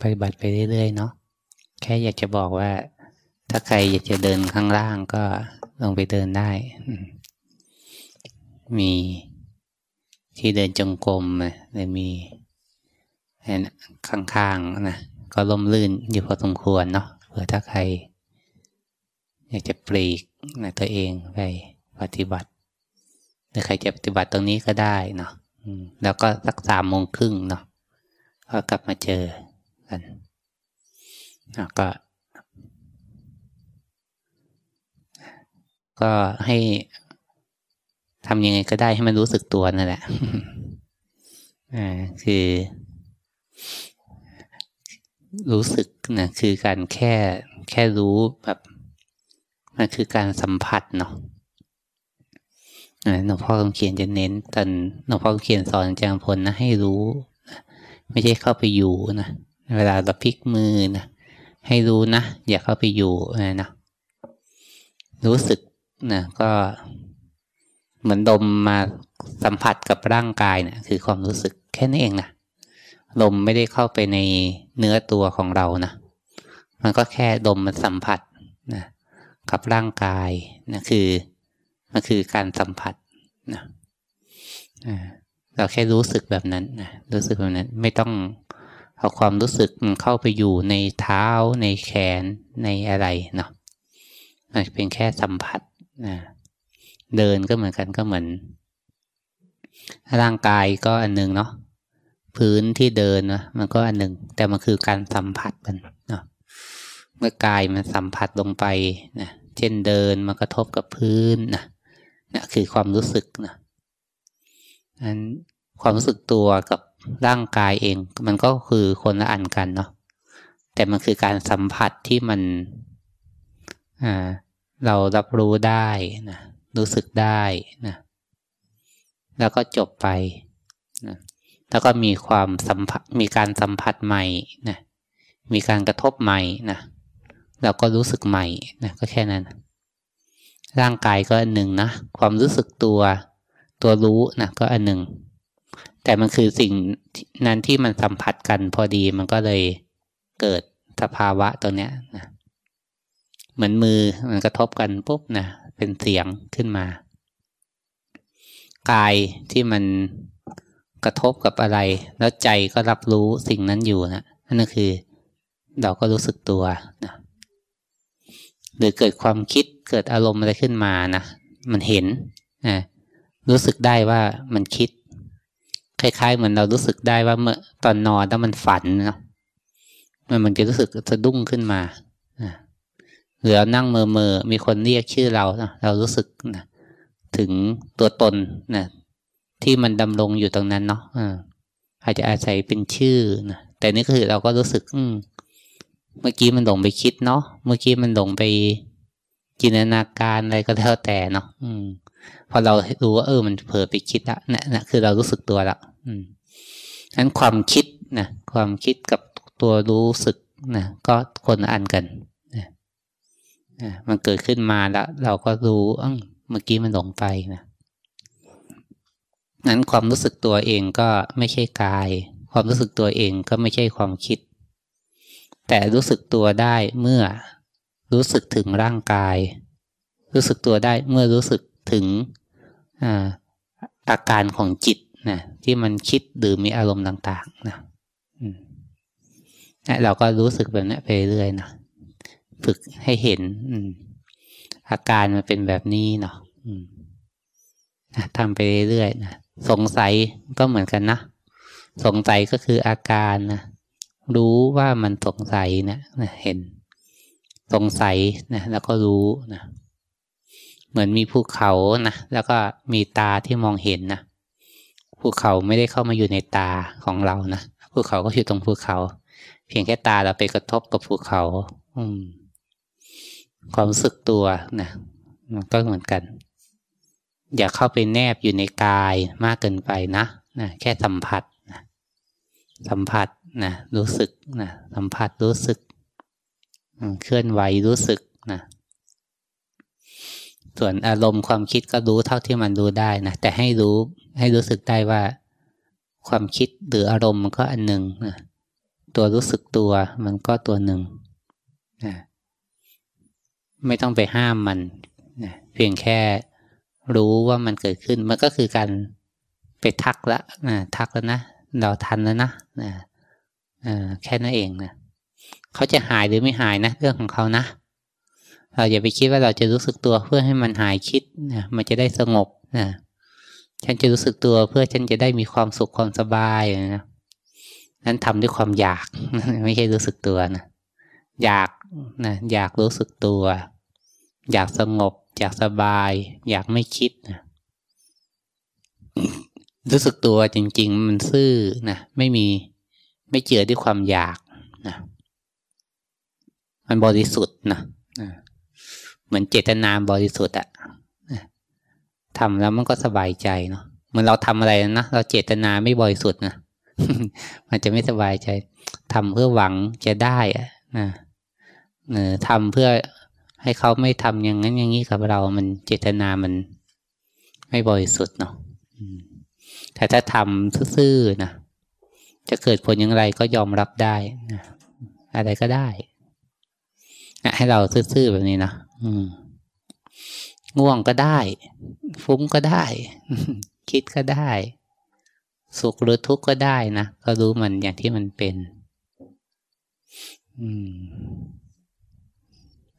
ปฏิบัติไปเรื่อยๆเนาะแค่อยากจะบอกว่า ถ้าใครอยากจะเดินข้างล่างก็ลงไปเดินได้ มีที่เดินจงกรมนะเลยมีข้างๆนะก็ล่มลื่นอยู่พอสมควรเนาะเผื่อถ้าใคร อยากจะปลีกนะตัวเองไปปฏิบัติหรือใครจะปฏิบัติตรงนี้ก็ได้เนาะแล้วก็สักสามโมงครึ่งเนาะก็กลับมาเจอ กันก็ ก็ให้ทำยังไงก็ได้ให้มันรู้สึกตัวนั่นแหละอ่าคือ รู้สึกนะคือการแค่แค่รู้แบบมันคือการสัมผัสเนาะหลวงพ่อคำเขียนจะเน้นตอนหลวงพ่อคำเขียนสอนอาจารย์พลนะให้รู้ ไม่ใช่เข้าไปอยู่นะ เวลาเราพลิกมือนะให้รู้นะ อย่าเข้าไปอยู่นะนะรู้สึกนะก็เหมือนดมมาสัมผัสกับร่างกายเนะี่ยคือความรู้สึกแค่นั้นเองนะลมไม่ได้เข้าไปในเนื้อตัวของเรานะมันก็แค่ดมมันสัมผัสนะกับร่างกายนะคือมันคือการสัมผัสนะเราแค่รู้สึกแบบนั้นนะรู้สึกแบบนั้น ไม่ต้อง เอาความรู้สึกมันเข้าไปอยู่ในเท้า ในแขนในอะไรเนาะมันเป็นแค่สัมผัสนะเดินก็เหมือนกันก็เหมือน ร่างกายก็อันหนึ่งเนาะพื้นที่เดินนะมันก็อันหนึ่ง แต่มันคือการสัมผัสมันเนาะเมื่อกายมันสัมผัสลงไปนะเช่นเดินมันกระทบกับพื้นนะนะคือความรู้สึกนะนั้นความรู้สึกตัวกับ ร่างกายเอง มันก็คือคนละอันกันเนาะแต่มันคือการสัมผัสที่มันเรารับรู้ได้นะรู้สึกได้นะแล้วก็จบไปนะแล้วก็มีความสัมผัสมีการสัมผัสใหม่นะมีการกระทบใหม่นะเราก็รู้สึกใหม่นะก็แค่นั้น ร่างกายก็อันหนึ่งนะความรู้สึกตัวตัวรู้นะก็อันหนึ่ง แต่มันคือสิ่งนั้นที่มันสัมผัสกันพอดีมันก็เลยเกิดสภาวะตัวเนี้ยนะเหมือนมือมันกระทบกันปุ๊บนะเป็นเสียงขึ้นมา กายที่มันกระทบกับอะไร แล้วใจก็รับรู้สิ่งนั้นอยู่นะนั่นคือ เราก็รู้สึกตัวนะหรือเกิดความคิดเกิดอารมณ์อะไรขึ้นมานะมันเห็นนะรู้สึกได้ว่ามันคิด คล้ายๆ เหมือนเรารู้สึกได้ว่าเมื่อตอนนอนแล้วมันฝันเนาะมันมันจะรู้สึกสะดุ้งขึ้นมาหรือเรานั่งเมอเมอมีคนเรียกชื่อเราเรารู้สึกนะถึงตัวตนนะที่มันดำรงอยู่ตรงนั้นเนาะอาจจะอาศัยเป็นชื่อนะแต่นี่ก็คือเราก็รู้สึก อืเมื่อกี้มันหลงไปคิดเนาะเมื่อกี้มันหลงไปจินตนาการอะไรก็แล้วแต่เนาะอืมพอเรารู้ว่าเออมันเผลอไปคิดละนะนะคือเรารู้สึกตัวละ อืมนั้นความคิดนะความคิดกับตัวรู้สึกนะก็คนอันกันนะมันเกิดขึ้นมาแล้ว เราก็รู้เมื่อกี้มันหลงไปนะนั้นความรู้สึกตัวเองก็ไม่ใช่กาย ความรู้สึกตัวเองก็ไม่ใช่ความคิด แต่รู้สึกตัวได้เมื่อรู้สึกถึงร่างกาย รู้สึกตัวได้เมื่อรู้สึกถึงอาอาการของจิต นะที่มันคิดหรือมีอารมณ์ต่างๆนะเราก็รู้สึกแบบนี้ไปเรื่อยนะฝึกให้เห็นอาการมันเป็นแบบนี้เนาะทำไปเรื่อยๆนะสงสัยก็เหมือนกันนะสงสัยก็คืออาการนะรู้ว่ามันสงสัยนะนะเห็น สงสัยนะแล้วก็รู้นะเหมือนมีภูเขานะแล้วก็มีตาที่มองเห็นนะ ภูเขาไม่ได้เข้ามาอยู่ในตาของเรานะภูเขาก็อยู่ตรงภูเขา เพียงแค่ตาเราไปกระทบกับภูเขา อืม ความรู้สึกตัวนะมันก็เหมือนกัน อย่าเข้าไปแนบอยู่ในกายมากเกินไปนะนะแค่สัมผัสนะสัมผัสนะรู้สึกนะสัมผัสรู้สึก เคลื่อนไหวรู้สึกนะ ส่วนอารมณ์ความคิดก็รู้เท่าที่มันรู้ได้นะแต่ให้รู้ให้รู้สึกได้ว่า ความคิดหรืออารมณ์มันก็อันหนึ่งนะตัวรู้สึกตัวมันก็ตัวหนึ่งนะไม่ต้องไปห้ามมันนะเพียงแค่รู้ว่ามันเกิดขึ้น มันก็คือการไปทักละนะทักแล้วนะเราทันแล้วนะนะแค่นั้นเองนะเขาจะหายหรือไม่หายนะ เรื่องของเขานะ เราอย่าไปคิดว่าเราจะรู้สึกตัวเพื่อให้มันหายคิดนะมันจะได้สงบนะฉันจะรู้สึกตัวเพื่อฉันจะได้มีความสุขความสบายนะนั้นทำด้วยความอยากไม่ใช่รู้สึกตัวนะอยากนะอยากรู้สึกตัว อยากสงบ อยากสบาย อยากไม่คิดนะรู้สึกตัวจริง ๆ มันซื่อนะไม่มีไม่เจือด้วยความอยากนะมันบริสุทธิ์นะ เหมือนเจตนาบริสุทธิ์อะทำแล้วมันก็สบายใจเนาะเหมือนเราทำอะไรนะเราเจตนาไม่บริสุทธิ์นะมันจะไม่สบายใจทำเพื่อหวังจะได้อะนะเออทำเพื่อให้เขาไม่ทำอย่างนั้นอย่างนี้กับเรา มันเจตนามันไม่บริสุทธิ์เนาะแต่ถ้าทำซื่อๆนะจะเกิดผลอย่างไรก็ยอมรับได้นะอะไรก็ได้ ให้เราซื่อๆแบบนี้นะอืมง่วงก็ได้ ฟุ้งก็ได้ คิดก็ได้ สุขหรือทุกข์ก็ได้นะ ก็รู้มันอย่างที่มันเป็น อืม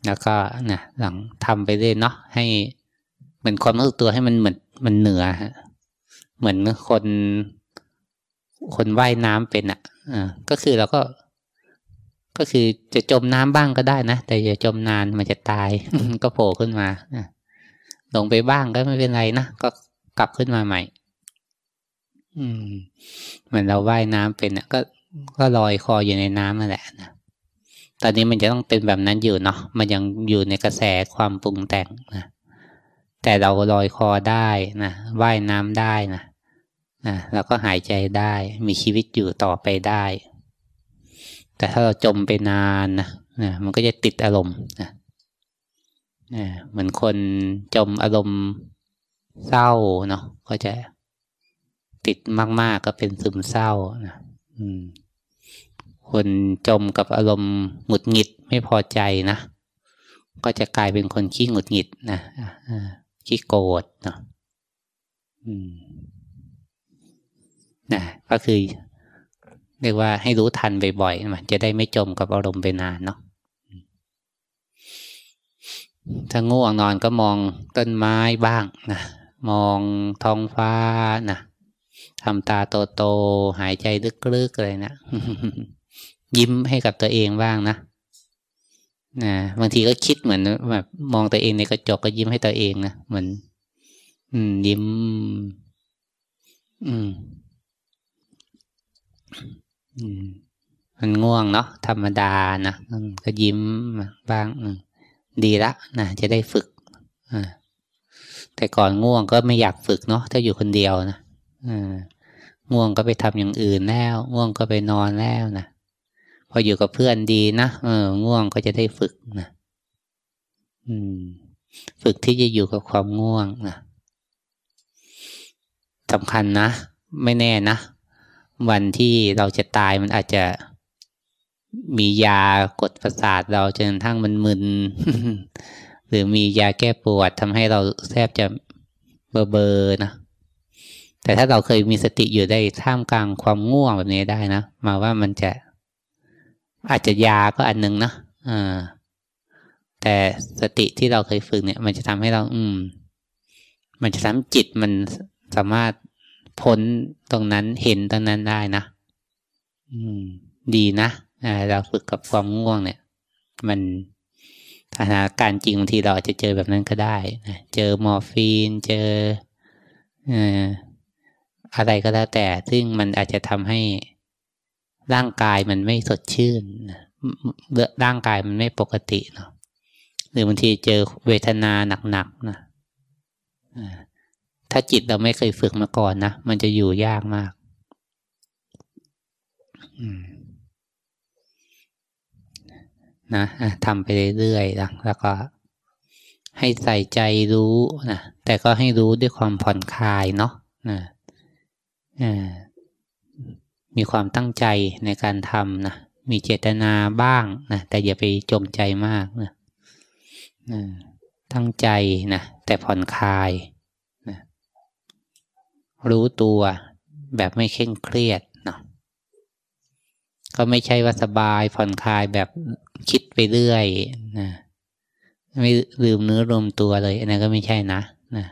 แล้วก็นะหลังทำไปเรื่อยเนาะให้เหมือนความรู้สึกตัวให้มันเหมือนมันเหนือฮะเหมือนคนคนว่ายน้ำเป็นอะอ่าก็คือเราก็ ก็คือจะจมน้ำบ้างก็ได้นะ แต่อย่าจมนานมันจะตายก็โผล่ขึ้นมาลงไปบ้างก็ไม่เป็นไรนะก็กลับขึ้นมาใหม่ อืมเหมือนเราว่ายน้ำเป็นอะก็ก็ลอยคออยู่ในน้ำนั่นแหละนะตอนนี้มันจะต้องเป็นแบบนั้นอยู่เนาะมันยังอยู่ในกระแสความปรุงแต่งนะแต่เราลอยคอได้นะว่ายน้ำได้นะนะเราก็หายใจได้มีชีวิตอยู่ต่อไปได้ แต่ถ้าเราจมไปนานนะนะมันก็จะติดอารมณ์นะนะเหมือนคนจมอารมณ์เศร้าเนาะก็จะติดมาก ๆ ก็เป็นซึมเศร้านะอืม คนจมกับอารมณ์หงุดหงิดไม่พอใจนะ ก็จะกลายเป็นคนขี้หงุดหงิดนะขี้โกรธเนาะอืมนะก็คือ เรียกว่าให้รู้ทันบ่อยๆมันจะได้ไม่จมกับอารมณ์ไปนานเนาะถ้าง่วงนอนก็มองต้นไม้บ้างนะมองท้องฟ้านะทำตาโตๆหายใจลึกๆเลยนะยิ้มให้กับตัวเองบ้างนะนะบางทีก็คิดเหมือนแบบมองตัวเองในกระจกก็ยิ้มให้ตัวเองนะเหมือน อืม ยิ้ม อืม มันง่วงเนาะธรรมดานะก็ยิ้มบ้างดีละนะจะได้ฝึกแต่ก่อนง่วงก็ไม่อยากฝึกเนาะถ้าอยู่คนเดียวนะง่วงก็ไปทำอย่างอื่นแล้ว ง่วงก็ไปนอนแล้วนะพออยู่กับเพื่อนดีนะเออ ง่วงก็จะได้ฝึกนะฝึกที่จะอยู่กับความง่วงนะสำคัญนะ ไม่แน่นะ วันที่เราจะตายมันอาจจะมียากดประสาทเราจนกระทั่งมันมึน หรือมียาแก้ปวดทำให้เราแทบจะเบอเบอร์นะ แต่ถ้าเราเคยมีสติอยู่ได้ท่ามกลางความง่วงแบบนี้ได้นะ มาว่ามันจะอาจจะยาก็อันนึงนะอ่าแต่สติที่เราเคยฝึกเนี่ย มันจะทำให้เรา อืม มันจะทำจิตมันสามารถ พ้นตรงนั้นเห็นตรงนั้นได้นะอืม ดีนะเราฝึกกับความง่วงเนี่ย มันสถานการณ์จริงบางทีเราอาจจะเจอแบบนั้นก็ได้นะเจอมอร์ฟีน เจออะไรก็แล้วแต่ ซึ่งมันอาจจะทำให้ร่างกายมันไม่สดชื่นร่างกายมันไม่ปกติเนาะหรือบางทีเจอเวทนาหนักๆนะ ถ้าจิตเราไม่เคยฝึกมาก่อนนะ มันจะอยู่ยากมากนะทำไปเรื่อยๆนะแล้วก็ให้ใส่ใจรู้นะแต่ก็ให้รู้ด้วยความผ่อนคลายเนาะนะมีความตั้งใจในการทำนะมีเจตนาบ้างนะแต่อย่าไปจงใจมากนะตั้งใจนะแต่ผ่อนคลาย รู้ตัวแบบไม่เคร่งเครียดเนาะก็ไม่ใช่ว่าสบายผ่อนคลายแบบคิดไปเรื่อยนะไม่ลืมเนื้อรวมตัวเลยอันนั้นก็ไม่ใช่นะนะ